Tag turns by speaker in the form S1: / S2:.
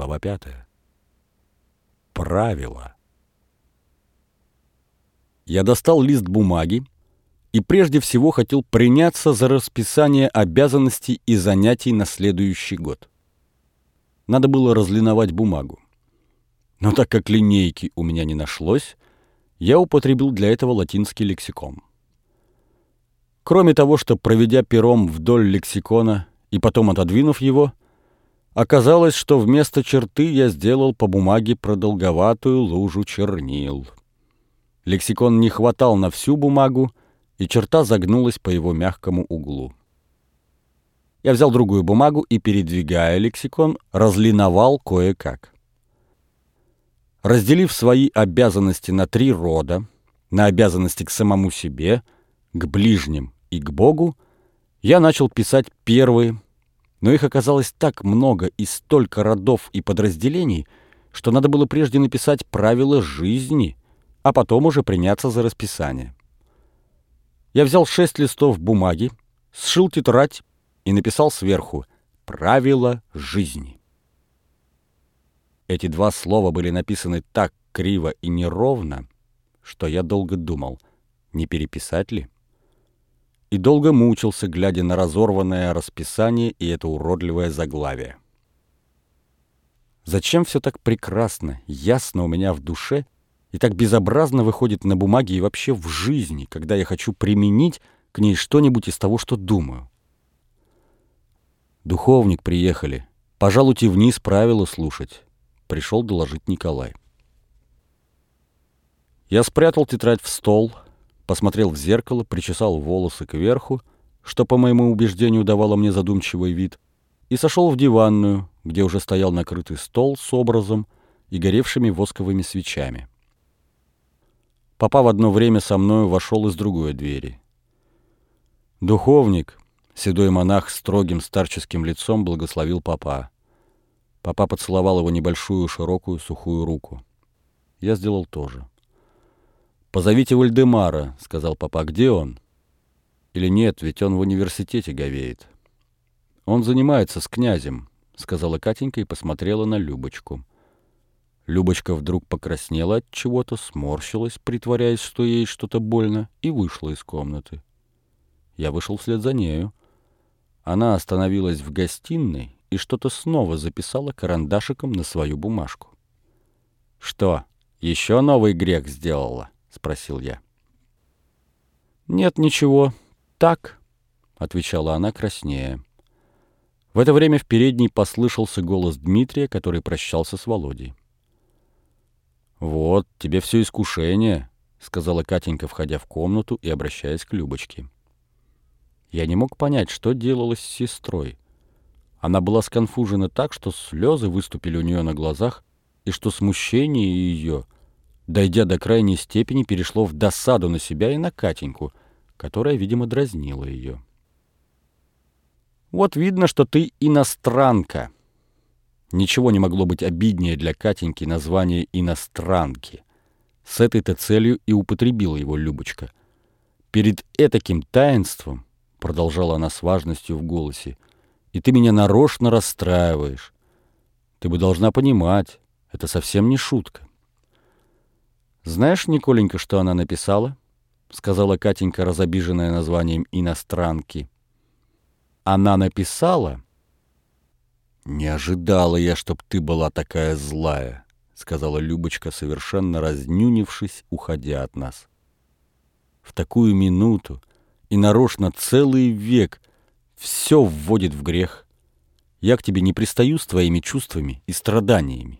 S1: Глава пятая. Правила. Я достал лист бумаги и прежде всего хотел приняться за расписание обязанностей и занятий на следующий год. Надо было разлиновать бумагу. Но так как линейки у меня не нашлось, я употребил для этого латинский лексикон. Кроме того, что, проведя пером вдоль лексикона и потом отодвинув его, оказалось, что вместо черты я сделал по бумаге продолговатую лужу чернил. Лексикон не хватал на всю бумагу, и черта загнулась по его мягкому углу. Я взял другую бумагу и, передвигая лексикон, разлиновал кое-как. Разделив свои обязанности на три рода, на обязанности к самому себе — к ближним и к Богу, я начал писать первые, но их оказалось так много и столько родов и подразделений, что надо было прежде написать правила жизни, а потом уже приняться за расписание. Я взял шесть листов бумаги, сшил тетрадь и написал сверху «Правила жизни». Эти два слова были написаны так криво и неровно, что я долго думал, не переписать ли и долго мучился, глядя на разорванное расписание и это уродливое заглавие. Зачем все так прекрасно, ясно у меня в душе и так безобразно выходит на бумаге и вообще в жизни, когда я хочу применить к ней что-нибудь из того, что думаю? Духовник приехали. Пожалуйте вниз правила слушать. Пришел доложить Николай. Я спрятал тетрадь в стол, посмотрел в зеркало, причесал волосы кверху, что, по моему убеждению, давало мне задумчивый вид, и сошел в диванную, где уже стоял накрытый стол с образом и горевшими восковыми свечами. Папа в одно время со мною вошел из другой двери. Духовник, седой монах с строгим старческим лицом, благословил папа. Папа поцеловал его небольшую широкую сухую руку. Я сделал то же. «Позовите Вальдемара», — сказал папа. «Где он?» «Или нет, ведь он в университете говеет». «Он занимается с князем», — сказала Катенька и посмотрела на Любочку. Любочка вдруг покраснела от чего-то, сморщилась, притворяясь, что ей что-то больно, и вышла из комнаты. Я вышел вслед за нею. Она остановилась в гостиной и что-то снова записала карандашиком на свою бумажку. «Что, еще новый грех сделала?» — спросил я. «Нет, ничего. Так», — отвечала она краснее. В это время в передней послышался голос Дмитрия, который прощался с Володей. «Вот, тебе все искушение», — сказала Катенька, входя в комнату и обращаясь к Любочке. Я не мог понять, что делалось с сестрой. Она была сконфужена так, что слезы выступили у нее на глазах, и что смущение ее — дойдя до крайней степени, перешло в досаду на себя и на Катеньку, которая, видимо, дразнила ее. «Вот видно, что ты иностранка». Ничего не могло быть обиднее для Катеньки название «иностранки». С этой-то целью и употребила его Любочка. «Перед этаким таинством», — продолжала она с важностью в голосе, — «и ты меня нарочно расстраиваешь. Ты бы должна понимать, это совсем не шутка. «Знаешь, Николенька, что она написала?» — сказала Катенька, разобиженная названием «иностранки». «Она написала...» «Не ожидала я, чтоб ты была такая злая», — сказала Любочка, совершенно разнюнившись, уходя от нас. «В такую минуту и нарочно целый век все вводит в грех. Я к тебе не пристаю с твоими чувствами и страданиями.